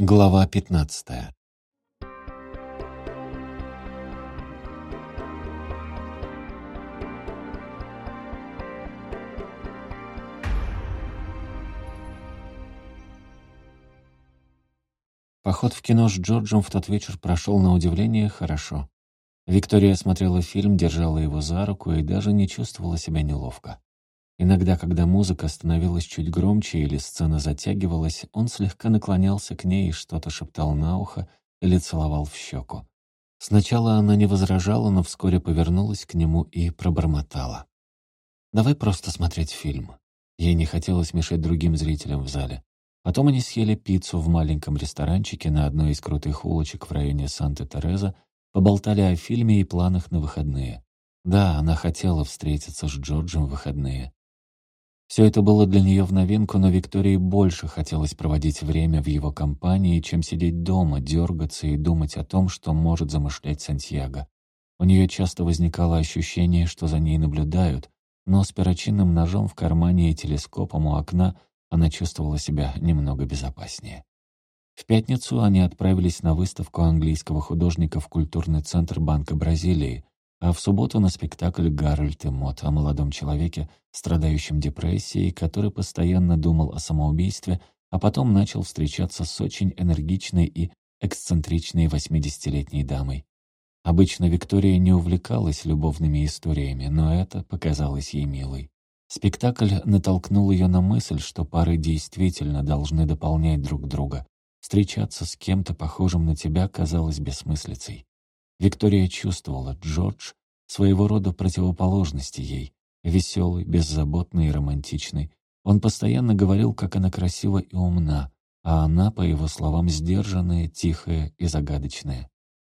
Глава 15. Поход в кино с Джорджем в тот вечер прошел на удивление хорошо. Виктория смотрела фильм, держала его за руку и даже не чувствовала себя неловко. Иногда, когда музыка становилась чуть громче или сцена затягивалась, он слегка наклонялся к ней и что-то шептал на ухо или целовал в щеку. Сначала она не возражала, но вскоре повернулась к нему и пробормотала. «Давай просто смотреть фильм». Ей не хотелось мешать другим зрителям в зале. Потом они съели пиццу в маленьком ресторанчике на одной из крутых улочек в районе Санта-Тереза, поболтали о фильме и планах на выходные. Да, она хотела встретиться с Джорджем в выходные. Все это было для нее в новинку, но Виктории больше хотелось проводить время в его компании, чем сидеть дома, дергаться и думать о том, что может замышлять Сантьяго. У нее часто возникало ощущение, что за ней наблюдают, но с перочинным ножом в кармане и телескопом у окна она чувствовала себя немного безопаснее. В пятницу они отправились на выставку английского художника в культурный центр Банка Бразилии, а в субботу на спектакль «Гарольд и Мот» о молодом человеке, страдающем депрессией, который постоянно думал о самоубийстве, а потом начал встречаться с очень энергичной и эксцентричной 80-летней дамой. Обычно Виктория не увлекалась любовными историями, но это показалось ей милой. Спектакль натолкнул ее на мысль, что пары действительно должны дополнять друг друга. Встречаться с кем-то похожим на тебя казалось бессмыслицей. Виктория чувствовала Джордж своего рода противоположности ей, веселый, беззаботный и романтичный. Он постоянно говорил, как она красива и умна, а она, по его словам, сдержанная, тихая и загадочная.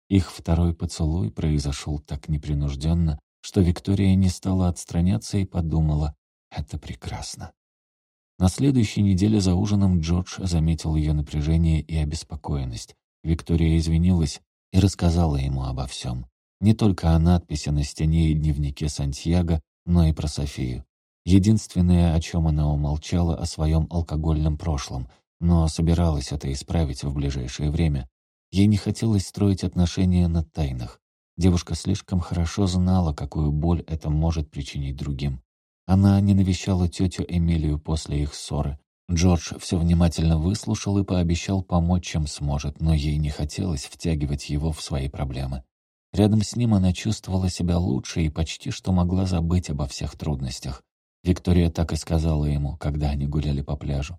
Их второй поцелуй произошел так непринужденно, что Виктория не стала отстраняться и подумала «это прекрасно». На следующей неделе за ужином Джордж заметил ее напряжение и обеспокоенность. Виктория извинилась, и рассказала ему обо всем. Не только о надписи на стене и дневнике Сантьяго, но и про Софию. Единственное, о чем она умолчала, о своем алкогольном прошлом, но собиралась это исправить в ближайшее время. Ей не хотелось строить отношения на тайнах. Девушка слишком хорошо знала, какую боль это может причинить другим. Она не навещала тетю Эмилию после их ссоры, Джордж все внимательно выслушал и пообещал помочь, чем сможет, но ей не хотелось втягивать его в свои проблемы. Рядом с ним она чувствовала себя лучше и почти что могла забыть обо всех трудностях. Виктория так и сказала ему, когда они гуляли по пляжу.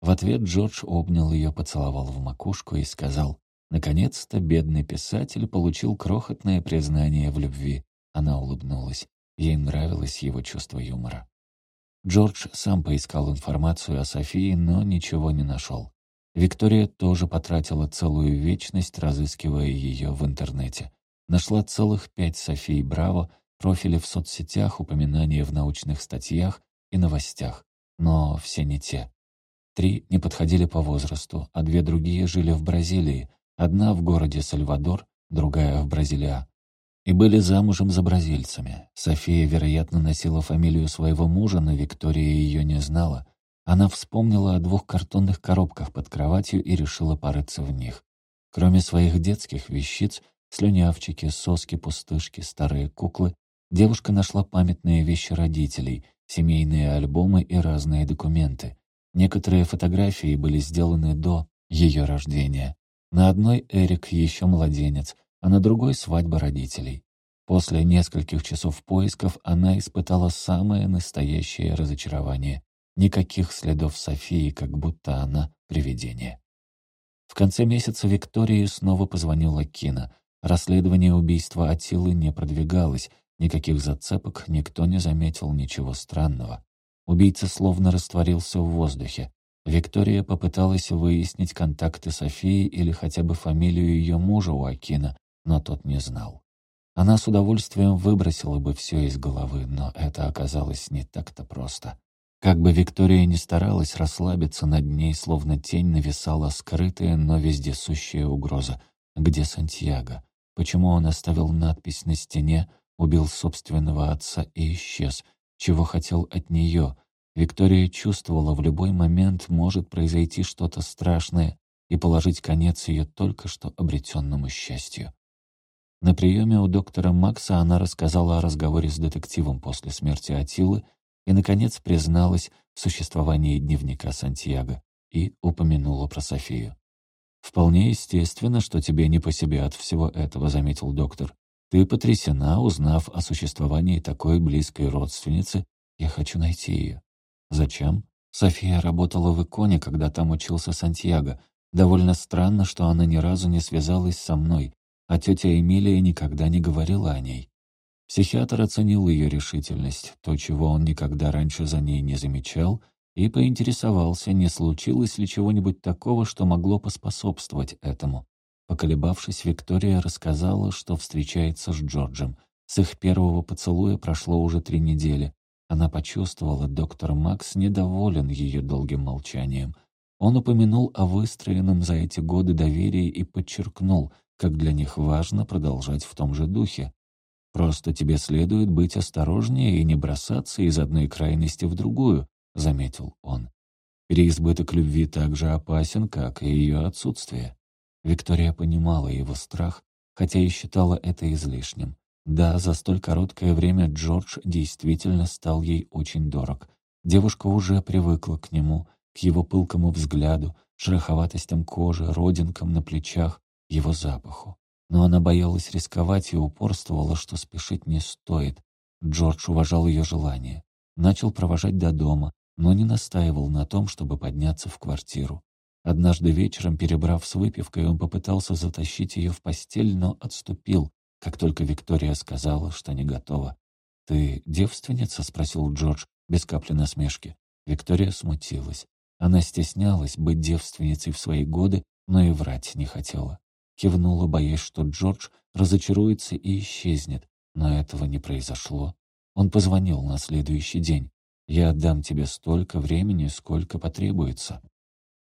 В ответ Джордж обнял ее, поцеловал в макушку и сказал, «Наконец-то бедный писатель получил крохотное признание в любви». Она улыбнулась. Ей нравилось его чувство юмора. Джордж сам поискал информацию о Софии, но ничего не нашел. Виктория тоже потратила целую вечность, разыскивая ее в интернете. Нашла целых пять Софии Браво, профили в соцсетях, упоминания в научных статьях и новостях. Но все не те. Три не подходили по возрасту, а две другие жили в Бразилии. Одна в городе Сальвадор, другая в Бразилия и были замужем за бразильцами. София, вероятно, носила фамилию своего мужа, но Виктория ее не знала. Она вспомнила о двух картонных коробках под кроватью и решила порыться в них. Кроме своих детских вещиц, слюнявчики, соски, пустышки, старые куклы, девушка нашла памятные вещи родителей, семейные альбомы и разные документы. Некоторые фотографии были сделаны до ее рождения. На одной Эрик еще младенец — а на другой — свадьба родителей. После нескольких часов поисков она испытала самое настоящее разочарование. Никаких следов Софии, как будто она привидение. В конце месяца Виктории снова позвонила Кина. Расследование убийства Атилы не продвигалось, никаких зацепок, никто не заметил ничего странного. Убийца словно растворился в воздухе. Виктория попыталась выяснить контакты Софии или хотя бы фамилию ее мужа у Акина, но тот не знал. Она с удовольствием выбросила бы все из головы, но это оказалось не так-то просто. Как бы Виктория ни старалась расслабиться, над ней словно тень нависала скрытая, но вездесущая угроза. Где Сантьяго? Почему он оставил надпись на стене, убил собственного отца и исчез? Чего хотел от нее? Виктория чувствовала, в любой момент может произойти что-то страшное, и положить конец ее только что обретенному счастью. На приеме у доктора Макса она рассказала о разговоре с детективом после смерти Атилы и, наконец, призналась в существовании дневника Сантьяго и упомянула про Софию. «Вполне естественно, что тебе не по себе от всего этого», — заметил доктор. «Ты потрясена, узнав о существовании такой близкой родственницы. Я хочу найти ее». «Зачем?» София работала в Иконе, когда там учился Сантьяго. Довольно странно, что она ни разу не связалась со мной, а тетя Эмилия никогда не говорила о ней. Психиатр оценил ее решительность, то, чего он никогда раньше за ней не замечал, и поинтересовался, не случилось ли чего-нибудь такого, что могло поспособствовать этому. Поколебавшись, Виктория рассказала, что встречается с Джорджем. С их первого поцелуя прошло уже три недели. Она почувствовала, доктор Макс недоволен ее долгим молчанием. Он упомянул о выстроенном за эти годы доверии и подчеркнул, как для них важно продолжать в том же духе. «Просто тебе следует быть осторожнее и не бросаться из одной крайности в другую», — заметил он. «Переизбыток любви так же опасен, как и ее отсутствие». Виктория понимала его страх, хотя и считала это излишним. Да, за столь короткое время Джордж действительно стал ей очень дорог. Девушка уже привыкла к нему, к его пылкому взгляду, шероховатостям кожи, родинкам на плечах, его запаху. Но она боялась рисковать и упорствовала, что спешить не стоит. Джордж уважал ее желание. Начал провожать до дома, но не настаивал на том, чтобы подняться в квартиру. Однажды вечером, перебрав с выпивкой, он попытался затащить ее в постель, но отступил, как только Виктория сказала, что не готова. «Ты девственница?» — спросил Джордж, без капли насмешки. Виктория смутилась. Она стеснялась быть девственницей в свои годы, но и врать не хотела. Кивнула, боясь, что Джордж разочаруется и исчезнет, но этого не произошло. Он позвонил на следующий день. «Я отдам тебе столько времени, сколько потребуется».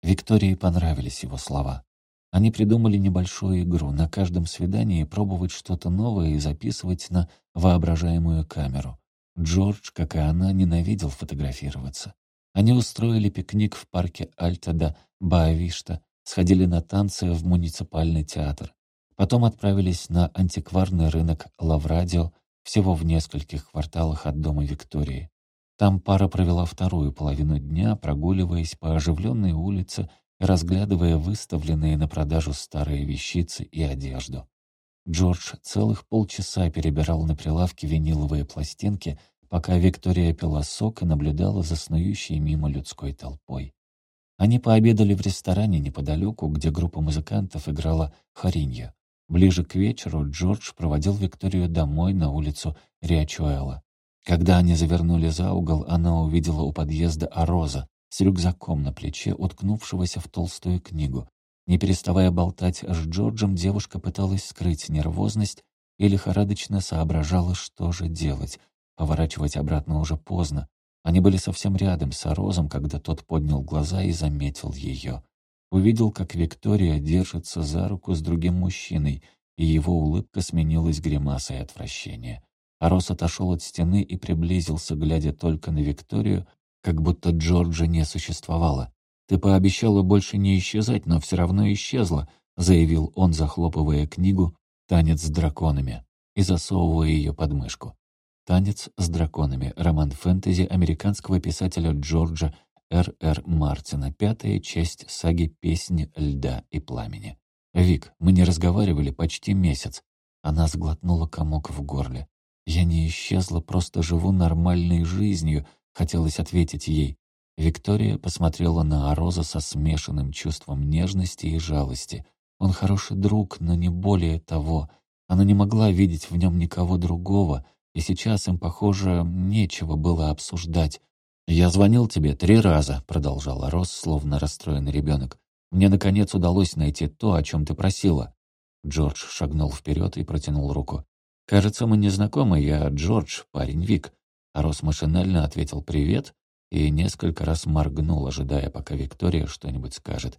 Виктории понравились его слова. Они придумали небольшую игру, на каждом свидании пробовать что-то новое и записывать на воображаемую камеру. Джордж, как и она, ненавидел фотографироваться. Они устроили пикник в парке Альта да Баавишта, сходили на танцы в муниципальный театр. Потом отправились на антикварный рынок Лаврадио, всего в нескольких кварталах от дома Виктории. Там пара провела вторую половину дня, прогуливаясь по оживленной улице и разглядывая выставленные на продажу старые вещицы и одежду. Джордж целых полчаса перебирал на прилавке виниловые пластинки, пока Виктория пила сок и наблюдала за снующей мимо людской толпой. Они пообедали в ресторане неподалеку, где группа музыкантов играла хоринья. Ближе к вечеру Джордж проводил Викторию домой на улицу Риачуэла. Когда они завернули за угол, она увидела у подъезда Ароза с рюкзаком на плече, уткнувшегося в толстую книгу. Не переставая болтать с Джорджем, девушка пыталась скрыть нервозность и лихорадочно соображала, что же делать. Поворачивать обратно уже поздно. Они были совсем рядом с Арозом, когда тот поднял глаза и заметил ее. Увидел, как Виктория держится за руку с другим мужчиной, и его улыбка сменилась гримасой отвращения. Арос отошел от стены и приблизился, глядя только на Викторию, как будто Джорджа не существовало. «Ты пообещала больше не исчезать, но все равно исчезла», заявил он, захлопывая книгу «Танец с драконами» и засовывая ее под мышку. «Танец с драконами» — роман фэнтези американского писателя Джорджа Р. Р. Мартина, пятая часть саги «Песни льда и пламени». «Вик, мы не разговаривали почти месяц». Она сглотнула комок в горле. «Я не исчезла, просто живу нормальной жизнью», — хотелось ответить ей. Виктория посмотрела на Ароза со смешанным чувством нежности и жалости. Он хороший друг, но не более того. Она не могла видеть в нем никого другого, и сейчас им, похоже, нечего было обсуждать. «Я звонил тебе три раза», — продолжал Рос, словно расстроенный ребенок. «Мне, наконец, удалось найти то, о чем ты просила». Джордж шагнул вперед и протянул руку. «Кажется, мы не знакомы. Я Джордж, парень Вик». Рос машинально ответил «привет» и несколько раз моргнул, ожидая, пока Виктория что-нибудь скажет.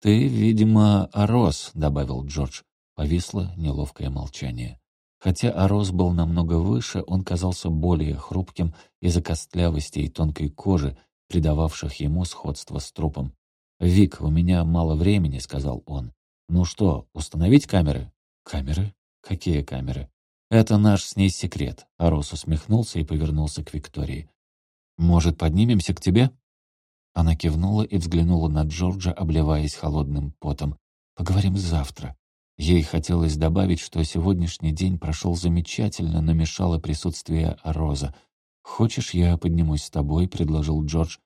«Ты, видимо, Арос», — добавил Джордж. Повисло неловкое молчание. Хотя Арос был намного выше, он казался более хрупким из-за костлявости и тонкой кожи, придававших ему сходство с трупом. «Вик, у меня мало времени», — сказал он. «Ну что, установить камеры?» «Камеры? Какие камеры?» «Это наш с ней секрет», — Арос усмехнулся и повернулся к Виктории. «Может, поднимемся к тебе?» Она кивнула и взглянула на Джорджа, обливаясь холодным потом. «Поговорим завтра». Ей хотелось добавить, что сегодняшний день прошел замечательно, но мешало присутствие Роза. «Хочешь, я поднимусь с тобой?» — предложил Джордж.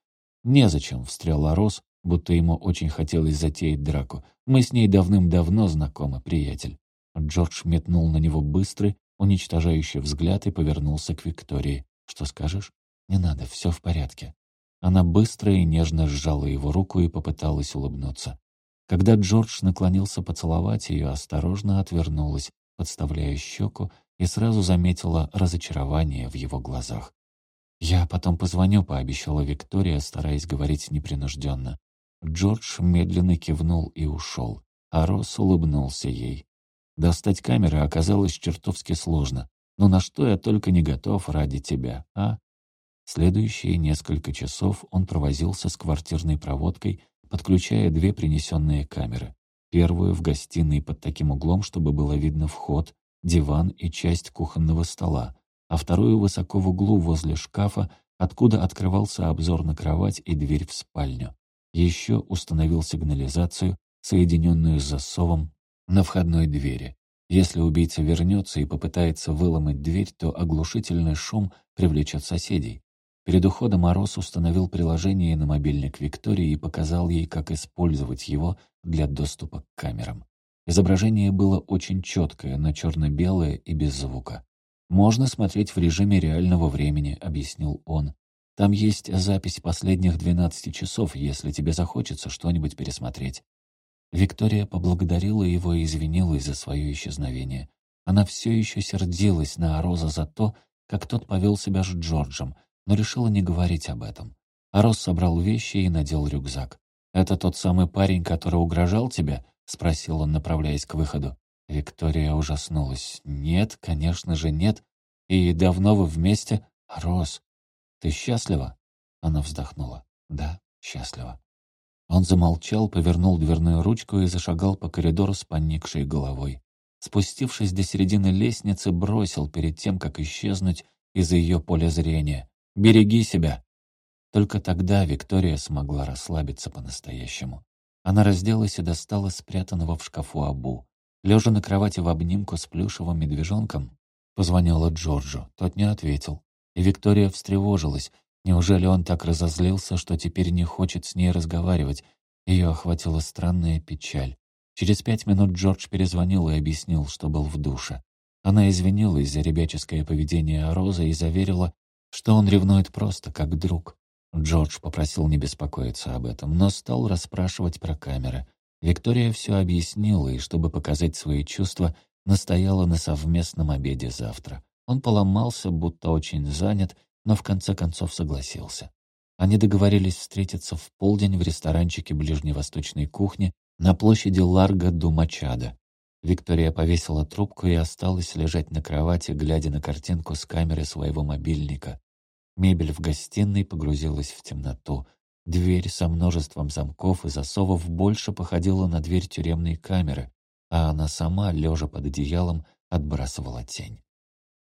«Незачем», — встрял Роз, будто ему очень хотелось затеять драку. «Мы с ней давным-давно знакомы, приятель». Джордж метнул на него быстрый, уничтожающий взгляд и повернулся к Виктории. «Что скажешь?» «Не надо, все в порядке». Она быстро и нежно сжала его руку и попыталась улыбнуться. Когда Джордж наклонился поцеловать ее, осторожно отвернулась, подставляя щеку, и сразу заметила разочарование в его глазах. «Я потом позвоню», — пообещала Виктория, стараясь говорить непринужденно. Джордж медленно кивнул и ушел, а Росс улыбнулся ей. Достать камеры оказалось чертовски сложно. Но на что я только не готов ради тебя, а? Следующие несколько часов он провозился с квартирной проводкой, подключая две принесенные камеры. Первую в гостиной под таким углом, чтобы было видно вход, диван и часть кухонного стола, а вторую высоко в углу возле шкафа, откуда открывался обзор на кровать и дверь в спальню. Еще установил сигнализацию, соединенную с засовом на входной двери. Если убийца вернется и попытается выломать дверь, то оглушительный шум привлечет соседей. Перед уходом Мороз установил приложение на мобильник Виктории и показал ей, как использовать его для доступа к камерам. Изображение было очень четкое, но черно-белое и без звука. «Можно смотреть в режиме реального времени», — объяснил он. «Там есть запись последних 12 часов, если тебе захочется что-нибудь пересмотреть». Виктория поблагодарила его и извинилась за свое исчезновение. Она все еще сердилась на Ароза за то, как тот повел себя с Джорджем — но решила не говорить об этом. Арос собрал вещи и надел рюкзак. «Это тот самый парень, который угрожал тебе?» — спросил он, направляясь к выходу. Виктория ужаснулась. «Нет, конечно же нет. И давно вы вместе?» «Рос, ты счастлива?» Она вздохнула. «Да, счастлива». Он замолчал, повернул дверную ручку и зашагал по коридору с поникшей головой. Спустившись до середины лестницы, бросил перед тем, как исчезнуть из ее поля зрения. Береги себя». Только тогда Виктория смогла расслабиться по-настоящему. Она разделась и достала спрятанного в шкафу Абу. Лежа на кровати в обнимку с плюшевым медвежонком, позвонила Джорджу. Тот не ответил. И Виктория встревожилась. Неужели он так разозлился, что теперь не хочет с ней разговаривать? Ее охватила странная печаль. Через пять минут Джордж перезвонил и объяснил, что был в душе. Она извинилась за ребяческое поведение Розы и заверила, что он ревнует просто как друг. Джордж попросил не беспокоиться об этом, но стал расспрашивать про камеры. Виктория все объяснила, и чтобы показать свои чувства, настояла на совместном обеде завтра. Он поломался, будто очень занят, но в конце концов согласился. Они договорились встретиться в полдень в ресторанчике ближневосточной кухни на площади Ларго ду Мачадо. Виктория повесила трубку и осталась лежать на кровати, глядя на картинку с камеры своего мобильника. Мебель в гостиной погрузилась в темноту. Дверь со множеством замков и засовов больше походила на дверь тюремной камеры, а она сама, лежа под одеялом, отбрасывала тень.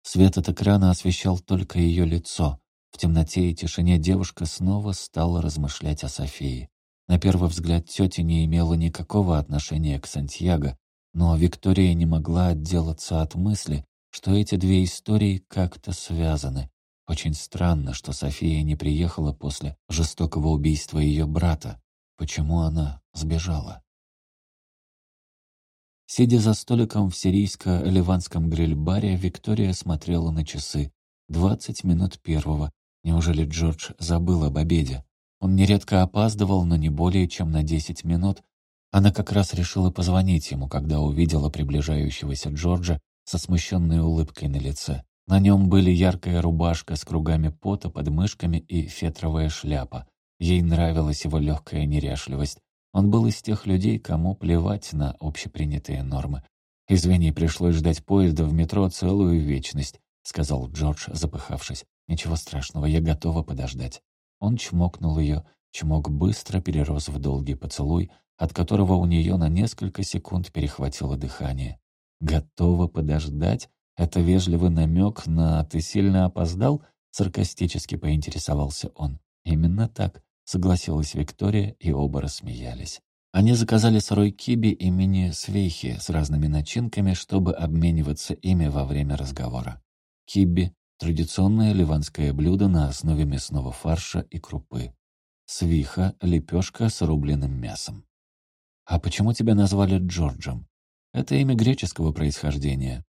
Свет от экрана освещал только ее лицо. В темноте и тишине девушка снова стала размышлять о Софии. На первый взгляд тетя не имела никакого отношения к Сантьяго, но Виктория не могла отделаться от мысли, что эти две истории как-то связаны. Очень странно, что София не приехала после жестокого убийства ее брата. Почему она сбежала? Сидя за столиком в сирийско-ливанском гриль-баре, Виктория смотрела на часы. Двадцать минут первого. Неужели Джордж забыл об обеде? Он нередко опаздывал, но не более чем на десять минут, она как раз решила позвонить ему, когда увидела приближающегося Джорджа со смущенной улыбкой на лице. На нем были яркая рубашка с кругами пота под мышками и фетровая шляпа. Ей нравилась его легкая неряшливость. Он был из тех людей, кому плевать на общепринятые нормы. «Извини, пришлось ждать поезда в метро целую вечность», — сказал Джордж, запыхавшись. «Ничего страшного, я готова подождать». Он чмокнул ее, Чмок быстро перерос в долгий поцелуй, от которого у нее на несколько секунд перехватило дыхание. «Готова подождать?» Это вежливый намек на «ты сильно опоздал?» Саркастически поинтересовался он. «Именно так», — согласилась Виктория, и оба рассмеялись. Они заказали сырой киби имени Свейхи с разными начинками, чтобы обмениваться ими во время разговора. Киби — традиционное ливанское блюдо на основе мясного фарша и крупы. Свиха — лепешка с рубленым мясом. «А почему тебя назвали Джорджем?» Это имя греческого происхождения.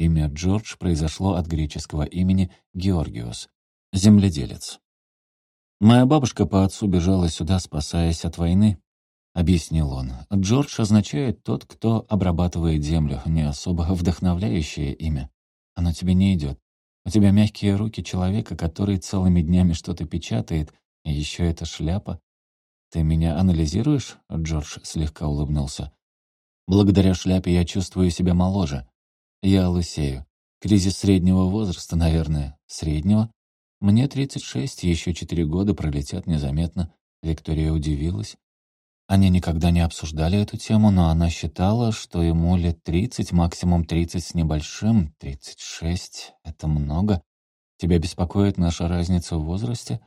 Имя Джордж произошло от греческого имени Георгиус, земледелец. «Моя бабушка по отцу бежала сюда, спасаясь от войны», — объяснил он. «Джордж означает тот, кто обрабатывает землю, не особо вдохновляющее имя. Оно тебе не идет. У тебя мягкие руки человека, который целыми днями что-то печатает, и еще эта шляпа. «Ты меня анализируешь?» — Джордж слегка улыбнулся. «Благодаря шляпе я чувствую себя моложе. Я лысею. Кризис среднего возраста, наверное. Среднего? Мне 36, еще четыре года пролетят незаметно». Виктория удивилась. Они никогда не обсуждали эту тему, но она считала, что ему лет 30, максимум 30 с небольшим. 36 — это много. Тебя беспокоит наша разница в возрасте?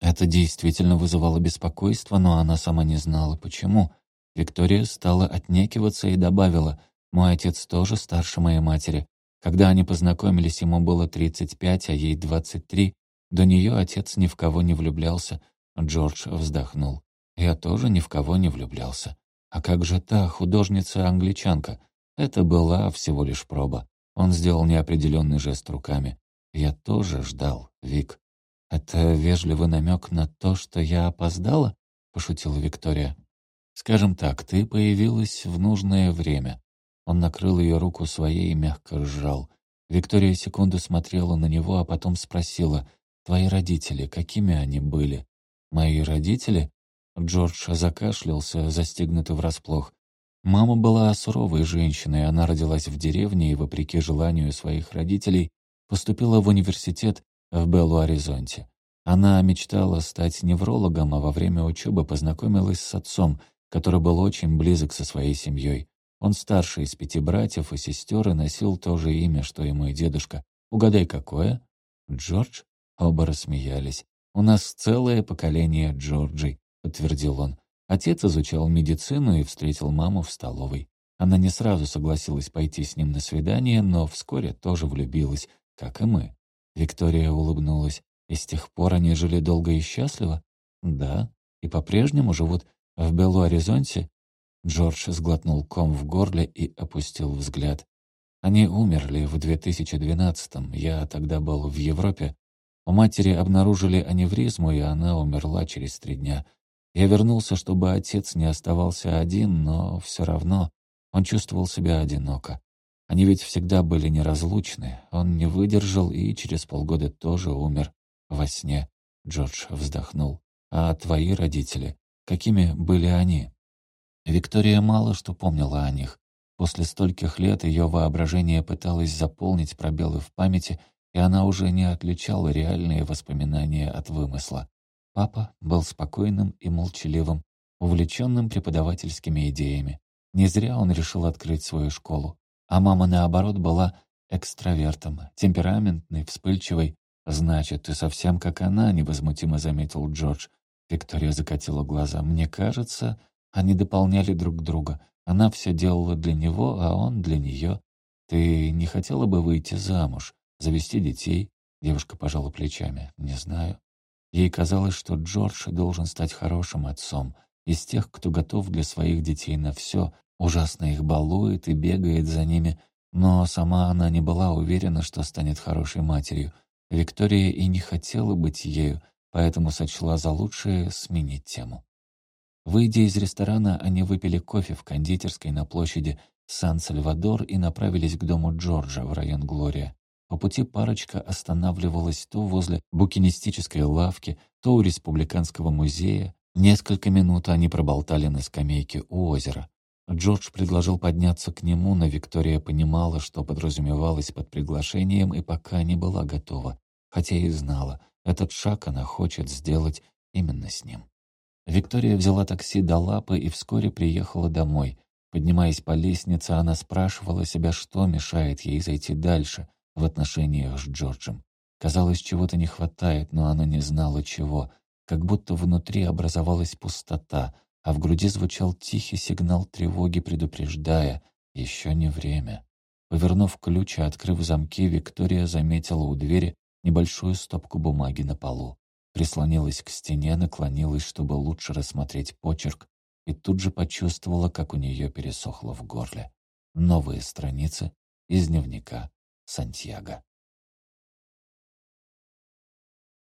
Это действительно вызывало беспокойство, но она сама не знала, почему. Виктория стала отнекиваться и добавила, «Мой отец тоже старше моей матери. Когда они познакомились, ему было 35, а ей 23. До нее отец ни в кого не влюблялся». Джордж вздохнул. «Я тоже ни в кого не влюблялся. А как же та художница-англичанка? Это была всего лишь проба». Он сделал неопределенный жест руками. «Я тоже ждал, Вик. «Это вежливый намек на то, что я опоздала?» — пошутила Виктория. «Скажем так, ты появилась в нужное время». Он накрыл ее руку своей и мягко сжал. Виктория секунду смотрела на него, а потом спросила, «Твои родители, какими они были?» «Мои родители?» Джордж закашлялся, застигнутый врасплох. Мама была суровой женщиной, она родилась в деревне и, вопреки желанию своих родителей, поступила в университет в Беллу-Аризонте. Она мечтала стать неврологом, а во время учебы познакомилась с отцом, который был очень близок со своей семьей. Он старший из пяти братьев и сестер и носил то же имя, что и мой дедушка. Угадай, какое? Джордж? Оба рассмеялись. «У нас целое поколение Джорджей», — подтвердил он. Отец изучал медицину и встретил маму в столовой. Она не сразу согласилась пойти с ним на свидание, но вскоре тоже влюбилась, как и мы. Виктория улыбнулась. «И с тех пор они жили долго и счастливо?» «Да, и по-прежнему живут в Белу-Оризонте?» Джордж сглотнул ком в горле и опустил взгляд. «Они умерли в 2012-м, я тогда был в Европе. У матери обнаружили аневризму, и она умерла через три дня. Я вернулся, чтобы отец не оставался один, но все равно он чувствовал себя одиноко. Они ведь всегда были неразлучны. Он не выдержал и через полгода тоже умер во сне. Джордж вздохнул. «А твои родители? Какими были они?» Виктория мало что помнила о них. После стольких лет ее воображение пыталось заполнить пробелы в памяти, и она уже не отличала реальные воспоминания от вымысла. Папа был спокойным и молчаливым, увлеченным преподавательскими идеями. Не зря он решил открыть свою школу. А мама, наоборот, была экстравертом, темпераментной, вспыльчивой. «Значит, ты совсем как она», — невозмутимо заметил Джордж. Виктория закатила глаза. «Мне кажется, они дополняли друг друга. Она все делала для него, а он для нее. Ты не хотела бы выйти замуж, завести детей?» Девушка пожала плечами. «Не знаю». Ей казалось, что Джордж должен стать хорошим отцом, из тех, кто готов для своих детей на все, ужасно их балует и бегает за ними, но сама она не была уверена, что станет хорошей матерью. Виктория и не хотела быть ею, поэтому сочла за лучшее сменить тему. Выйдя из ресторана, они выпили кофе в кондитерской на площади Сан-Сальвадор и направились к дому Джорджа в район Глория. По пути парочка останавливалась то возле букинистической лавки, то у Республиканского музея. Несколько минут они проболтали на скамейке у озера. Джордж предложил подняться к нему, но Виктория понимала, что подразумевалось под приглашением, и пока не была готова, хотя и знала, этот шаг она хочет сделать именно с ним. Виктория взяла такси до Лапы и вскоре приехала домой. Поднимаясь по лестнице, она спрашивала себя, что мешает ей зайти дальше в отношениях с Джорджем. Казалось, чего-то не хватает, но она не знала чего. Как будто внутри образовалась пустота, а в груди звучал тихий сигнал тревоги, предупреждая «Еще не время». Повернув ключ и открыв замки, Виктория заметила у двери небольшую стопку бумаги на полу. Прислонилась к стене, наклонилась, чтобы лучше рассмотреть почерк, и тут же почувствовала, как у нее пересохло в горле. Новые страницы из дневника Сантьяго.